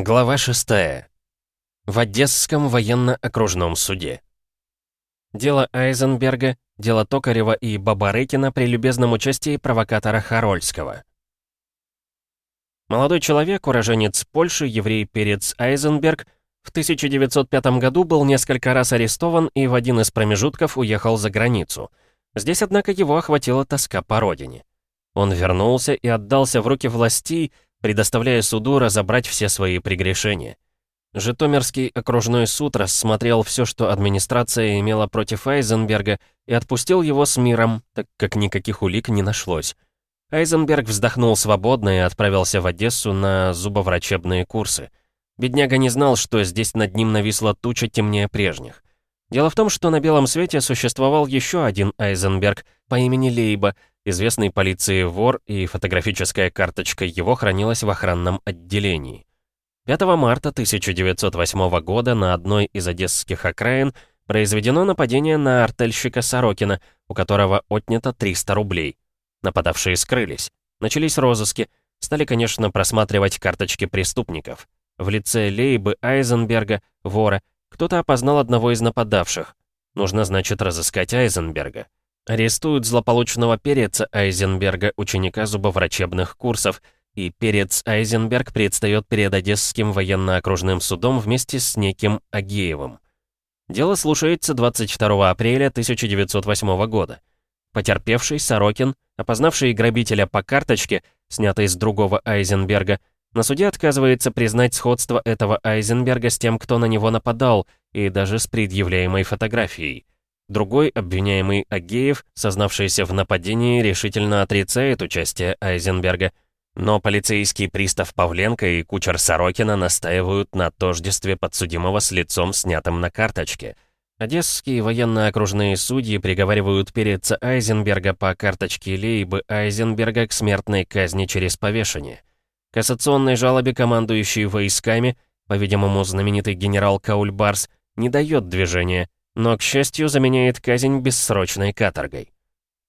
Глава 6. В Одесском военно-окружном суде. Дело Айзенберга, дело Токарева и Бабарыкина при любезном участии провокатора Харольского. Молодой человек, уроженец Польши, еврей Перец Айзенберг, в 1905 году был несколько раз арестован и в один из промежутков уехал за границу. Здесь, однако, его охватила тоска по родине. Он вернулся и отдался в руки властей, предоставляя суду разобрать все свои прегрешения. Житомирский окружной суд рассмотрел все, что администрация имела против Айзенберга, и отпустил его с миром, так как никаких улик не нашлось. Айзенберг вздохнул свободно и отправился в Одессу на зубоврачебные курсы. Бедняга не знал, что здесь над ним нависла туча темнее прежних. Дело в том, что на белом свете существовал еще один Айзенберг по имени Лейба, известный полиции вор, и фотографическая карточка его хранилась в охранном отделении. 5 марта 1908 года на одной из одесских окраин произведено нападение на артельщика Сорокина, у которого отнято 300 рублей. Нападавшие скрылись. Начались розыски. Стали, конечно, просматривать карточки преступников. В лице Лейбы Айзенберга, вора, кто-то опознал одного из нападавших. Нужно, значит, разыскать Айзенберга. Арестуют злополучного переца Айзенберга, ученика зубоврачебных курсов, и перец Айзенберг предстает перед Одесским военно-окружным судом вместе с неким Агеевым. Дело слушается 22 апреля 1908 года. Потерпевший Сорокин, опознавший грабителя по карточке, снятой с другого Айзенберга, на суде отказывается признать сходство этого Айзенберга с тем, кто на него нападал, и даже с предъявляемой фотографией. Другой, обвиняемый Агеев, сознавшийся в нападении, решительно отрицает участие Айзенберга. Но полицейский пристав Павленко и кучер Сорокина настаивают на тождестве подсудимого с лицом, снятым на карточке. Одесские военно-окружные судьи приговаривают переца Айзенберга по карточке Лейбы Айзенберга к смертной казни через повешение. Кассационной жалобе командующий войсками, по-видимому, знаменитый генерал Каульбарс, не дает движения, но, к счастью, заменяет казнь бессрочной каторгой.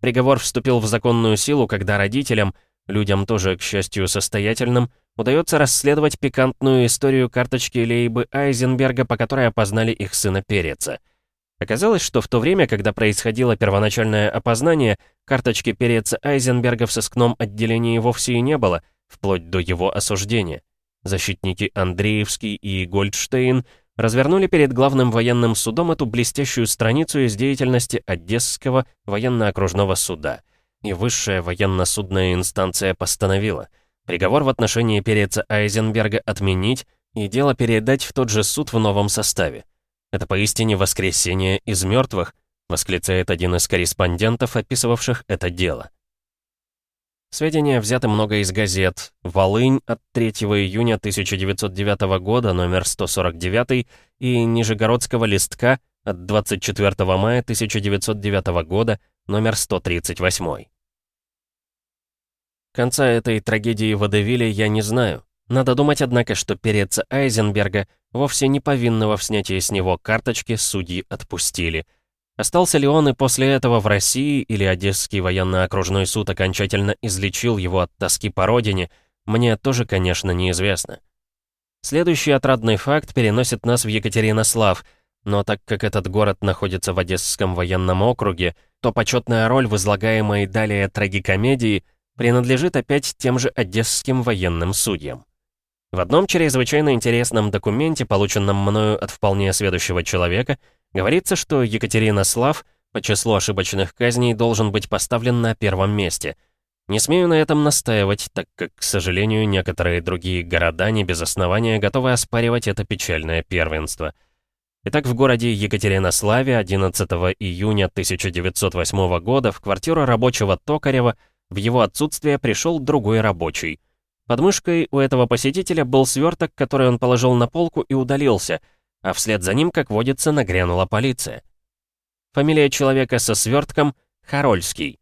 Приговор вступил в законную силу, когда родителям, людям тоже, к счастью, состоятельным, удается расследовать пикантную историю карточки Лейбы Айзенберга, по которой опознали их сына Переца. Оказалось, что в то время, когда происходило первоначальное опознание, карточки Переца Айзенберга в сыскном отделении вовсе и не было, вплоть до его осуждения. Защитники Андреевский и Гольдштейн – развернули перед главным военным судом эту блестящую страницу из деятельности Одесского военно-окружного суда. И высшая военно-судная инстанция постановила приговор в отношении переца Айзенберга отменить и дело передать в тот же суд в новом составе. Это поистине воскресение из мертвых, восклицает один из корреспондентов, описывавших это дело. Сведения взяты много из газет. «Волынь» от 3 июня 1909 года, номер 149, и «Нижегородского листка» от 24 мая 1909 года, номер 138. Конца этой трагедии в Адевиле я не знаю. Надо думать, однако, что переца Айзенберга, вовсе не повинного в снятии с него карточки, судьи отпустили – Остался ли он и после этого в России, или Одесский военно-окружной суд окончательно излечил его от тоски по родине, мне тоже, конечно, неизвестно. Следующий отрадный факт переносит нас в Екатеринослав, но так как этот город находится в Одесском военном округе, то почетная роль в излагаемой далее трагикомедии принадлежит опять тем же одесским военным судьям. В одном чрезвычайно интересном документе, полученном мною от вполне сведущего человека, Говорится, что Екатеринослав по числу ошибочных казней должен быть поставлен на первом месте. Не смею на этом настаивать, так как, к сожалению, некоторые другие города не без основания готовы оспаривать это печальное первенство. Итак, в городе Екатеринославе 11 июня 1908 года в квартиру рабочего Токарева в его отсутствие пришел другой рабочий. Под мышкой у этого посетителя был сверток, который он положил на полку и удалился — а вслед за ним, как водится, нагрянула полиция. Фамилия человека со свертком — Харольский.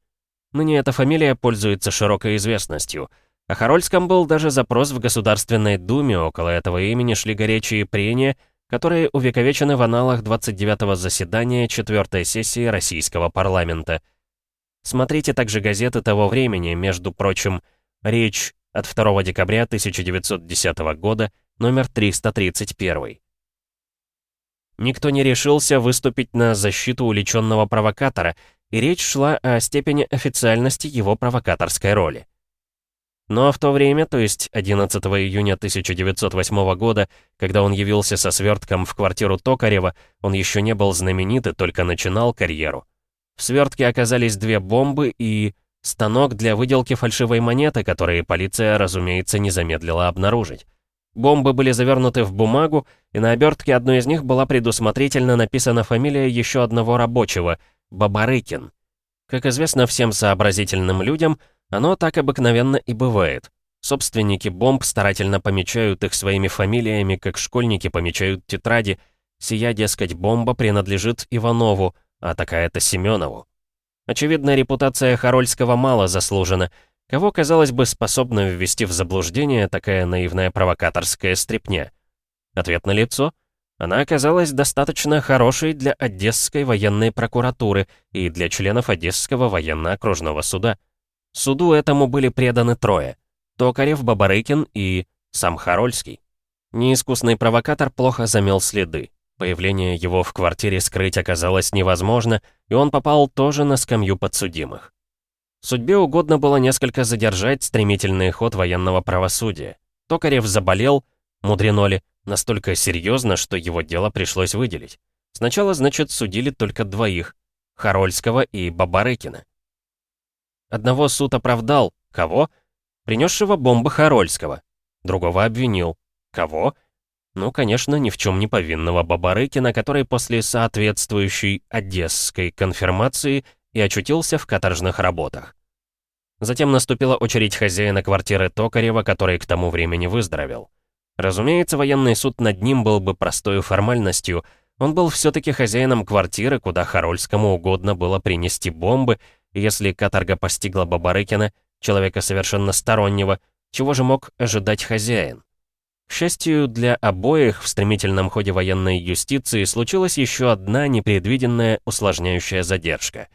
Ныне эта фамилия пользуется широкой известностью. О Харольском был даже запрос в Государственной Думе, около этого имени шли горячие прения, которые увековечены в аналах 29-го заседания 4 сессии российского парламента. Смотрите также газеты того времени, между прочим, «Речь» от 2 декабря 1910 года, номер 331. Никто не решился выступить на защиту уличенного провокатора, и речь шла о степени официальности его провокаторской роли. Но в то время, то есть 11 июня 1908 года, когда он явился со свертком в квартиру Токарева, он еще не был знаменит и только начинал карьеру. В свертке оказались две бомбы и станок для выделки фальшивой монеты, которые полиция, разумеется, не замедлила обнаружить. Бомбы были завернуты в бумагу, и на обертке одной из них была предусмотрительно написана фамилия еще одного рабочего — Бабарыкин. Как известно всем сообразительным людям, оно так обыкновенно и бывает. Собственники бомб старательно помечают их своими фамилиями, как школьники помечают тетради. Сия, дескать, бомба принадлежит Иванову, а такая-то Семенову. Очевидно, репутация Харольского мало заслужена. Кого, казалось бы, способна ввести в заблуждение такая наивная провокаторская стряпня? Ответ на лицо. Она оказалась достаточно хорошей для Одесской военной прокуратуры и для членов Одесского военно-окружного суда. Суду этому были преданы трое. Токарев, Бабарыкин и сам Харольский. Неискусный провокатор плохо замел следы. Появление его в квартире скрыть оказалось невозможно, и он попал тоже на скамью подсудимых. Судьбе угодно было несколько задержать стремительный ход военного правосудия. Токарев заболел, мудрено ли, настолько серьезно, что его дело пришлось выделить. Сначала, значит, судили только двоих — Харольского и Бабарыкина. Одного суд оправдал. Кого? Принесшего бомбы Харольского. Другого обвинил. Кого? Ну, конечно, ни в чем не повинного Бабарыкина, который после соответствующей одесской конфирмации и очутился в каторжных работах. Затем наступила очередь хозяина квартиры Токарева, который к тому времени выздоровел. Разумеется, военный суд над ним был бы простой формальностью. Он был все-таки хозяином квартиры, куда Харольскому угодно было принести бомбы, если каторга постигла Бабарыкина, человека совершенно стороннего, чего же мог ожидать хозяин? К счастью, для обоих в стремительном ходе военной юстиции случилась еще одна непредвиденная усложняющая задержка.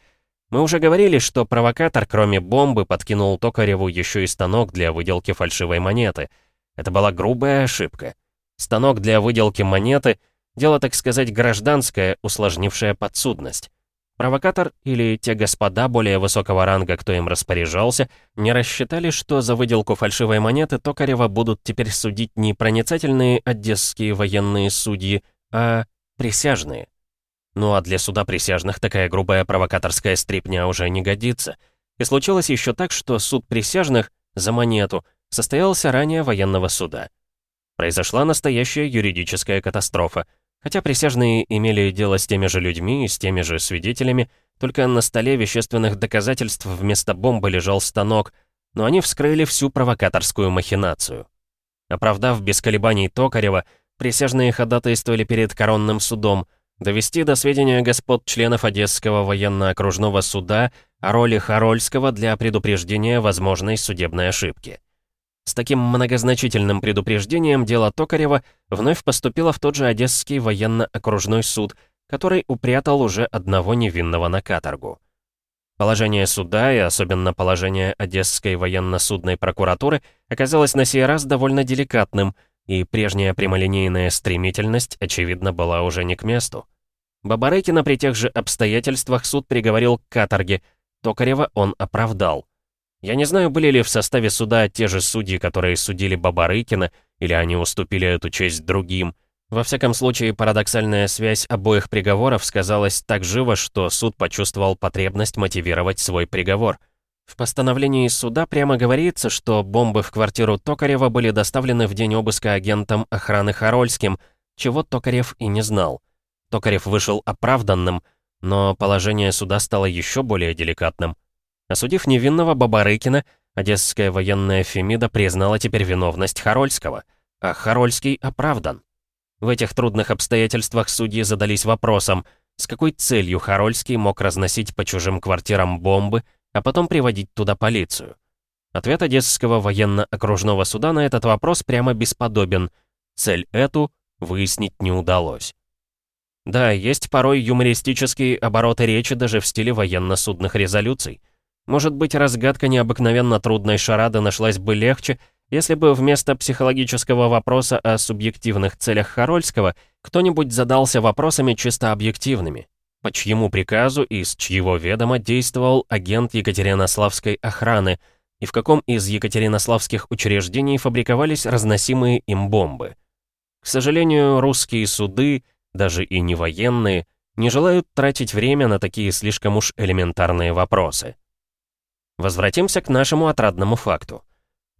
Мы уже говорили, что провокатор, кроме бомбы, подкинул Токареву еще и станок для выделки фальшивой монеты. Это была грубая ошибка. Станок для выделки монеты — дело, так сказать, гражданское, усложнившее подсудность. Провокатор или те господа более высокого ранга, кто им распоряжался, не рассчитали, что за выделку фальшивой монеты Токарева будут теперь судить не проницательные одесские военные судьи, а присяжные. Ну а для суда присяжных такая грубая провокаторская стрипня уже не годится. И случилось еще так, что суд присяжных за монету состоялся ранее военного суда. Произошла настоящая юридическая катастрофа. Хотя присяжные имели дело с теми же людьми и с теми же свидетелями, только на столе вещественных доказательств вместо бомбы лежал станок, но они вскрыли всю провокаторскую махинацию. Оправдав без колебаний Токарева, присяжные ходатайствовали перед коронным судом довести до сведения господ членов Одесского военно-окружного суда о роли Харольского для предупреждения возможной судебной ошибки. С таким многозначительным предупреждением дело Токарева вновь поступило в тот же Одесский военно-окружной суд, который упрятал уже одного невинного на каторгу. Положение суда и особенно положение Одесской военно-судной прокуратуры оказалось на сей раз довольно деликатным, и прежняя прямолинейная стремительность, очевидно, была уже не к месту. Бабарыкина при тех же обстоятельствах суд приговорил к каторге, Токарева он оправдал. Я не знаю, были ли в составе суда те же судьи, которые судили Бабарыкина, или они уступили эту честь другим. Во всяком случае, парадоксальная связь обоих приговоров сказалась так живо, что суд почувствовал потребность мотивировать свой приговор. В постановлении суда прямо говорится, что бомбы в квартиру Токарева были доставлены в день обыска агентом охраны Харольским, чего Токарев и не знал. Токарев вышел оправданным, но положение суда стало еще более деликатным. Осудив невинного Бабарыкина, Одесская военная Фемида признала теперь виновность Харольского, а Харольский оправдан. В этих трудных обстоятельствах судьи задались вопросом, с какой целью Харольский мог разносить по чужим квартирам бомбы, а потом приводить туда полицию. Ответ Одесского военно-окружного суда на этот вопрос прямо бесподобен. Цель эту выяснить не удалось. Да, есть порой юмористические обороты речи даже в стиле военно-судных резолюций. Может быть, разгадка необыкновенно трудной шарады нашлась бы легче, если бы вместо психологического вопроса о субъективных целях Харольского кто-нибудь задался вопросами чисто объективными. По чьему приказу и с чьего ведома действовал агент Екатеринославской охраны, и в каком из екатеринославских учреждений фабриковались разносимые им бомбы. К сожалению, русские суды, даже и не военные, не желают тратить время на такие слишком уж элементарные вопросы. Возвратимся к нашему отрадному факту.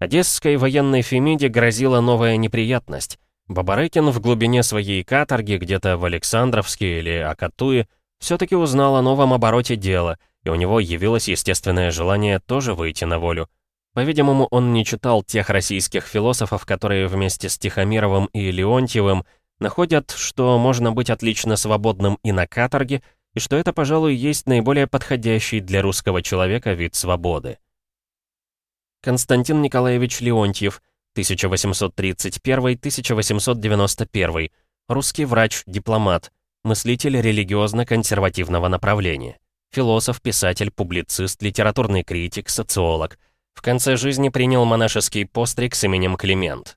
Одесской военной Фемиде грозила новая неприятность. Бабарыкин в глубине своей каторги, где-то в Александровске или Акатуе, все-таки узнал о новом обороте дела, и у него явилось естественное желание тоже выйти на волю. По-видимому, он не читал тех российских философов, которые вместе с Тихомировым и Леонтьевым находят, что можно быть отлично свободным и на каторге, и что это, пожалуй, есть наиболее подходящий для русского человека вид свободы. Константин Николаевич Леонтьев, 1831-1891, русский врач, дипломат, мыслитель религиозно-консервативного направления, философ, писатель, публицист, литературный критик, социолог. В конце жизни принял монашеский постриг с именем Климент.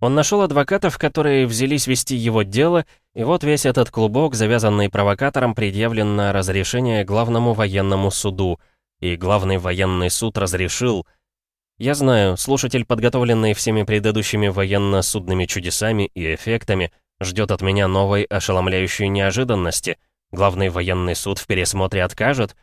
Он нашел адвокатов, которые взялись вести его дело, и вот весь этот клубок, завязанный провокатором, предъявлен на разрешение главному военному суду — и главный военный суд разрешил... Я знаю, слушатель, подготовленный всеми предыдущими военно-судными чудесами и эффектами, ждет от меня новой ошеломляющей неожиданности. Главный военный суд в пересмотре откажет?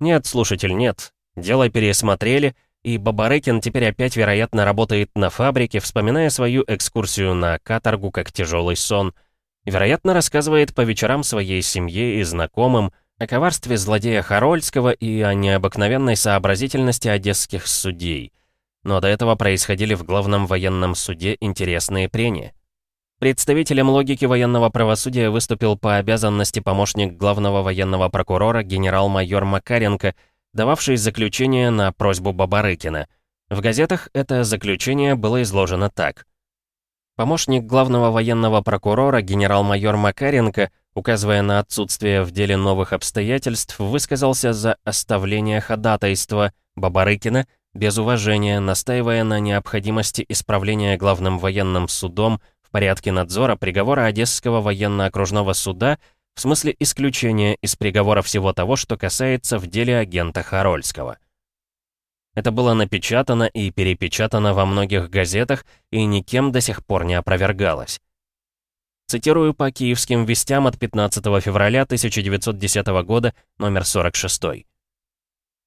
Нет, слушатель, нет. Дело пересмотрели, и Бабарыкин теперь опять, вероятно, работает на фабрике, вспоминая свою экскурсию на каторгу как тяжелый сон. Вероятно, рассказывает по вечерам своей семье и знакомым, о коварстве злодея Харольского и о необыкновенной сообразительности одесских судей. Но до этого происходили в главном военном суде интересные прения. Представителем логики военного правосудия выступил по обязанности помощник главного военного прокурора генерал-майор Макаренко, дававший заключение на просьбу Бабарыкина. В газетах это заключение было изложено так. Помощник главного военного прокурора генерал-майор Макаренко указывая на отсутствие в деле новых обстоятельств, высказался за оставление ходатайства Бабарыкина без уважения, настаивая на необходимости исправления главным военным судом в порядке надзора приговора Одесского военно-окружного суда в смысле исключения из приговора всего того, что касается в деле агента Харольского. Это было напечатано и перепечатано во многих газетах и никем до сих пор не опровергалось. Цитирую по киевским вестям от 15 февраля 1910 года, номер 46.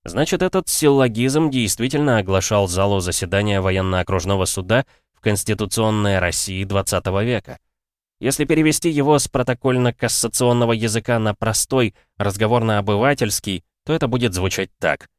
Значит, этот силлогизм действительно оглашал залу заседания военно-окружного суда в Конституционной России 20 века. Если перевести его с протокольно-кассационного языка на простой, разговорно-обывательский, то это будет звучать так.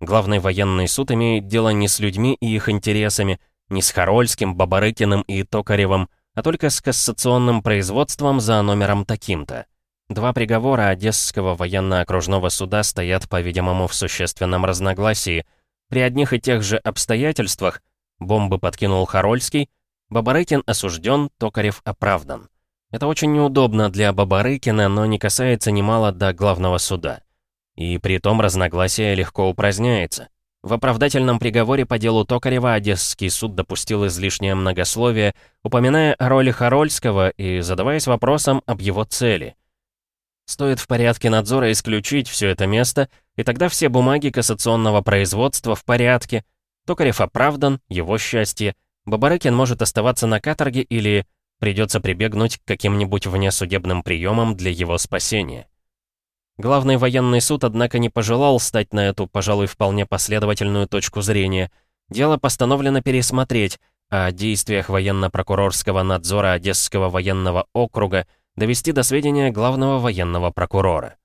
Главный военный суд имеет дело не с людьми и их интересами, не с Харольским, Бабарыкиным и Токаревым, а только с кассационным производством за номером таким-то. Два приговора Одесского военно-окружного суда стоят, по-видимому, в существенном разногласии. При одних и тех же обстоятельствах бомбы подкинул Харольский, Бабарыкин осужден, Токарев оправдан. Это очень неудобно для Бабарыкина, но не касается немало до главного суда. И при том разногласие легко упраздняется. В оправдательном приговоре по делу Токарева Одесский суд допустил излишнее многословие, упоминая о роли Харольского и задаваясь вопросом об его цели. Стоит в порядке надзора исключить все это место, и тогда все бумаги кассационного производства в порядке. Токарев оправдан, его счастье. Бабарыкин может оставаться на каторге или придется прибегнуть к каким-нибудь внесудебным приемам для его спасения. Главный военный суд, однако, не пожелал стать на эту, пожалуй, вполне последовательную точку зрения. Дело постановлено пересмотреть, а о действиях военно-прокурорского надзора Одесского военного округа довести до сведения главного военного прокурора.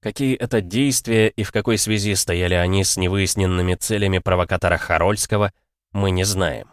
Какие это действия и в какой связи стояли они с невыясненными целями провокатора Харольского, мы не знаем.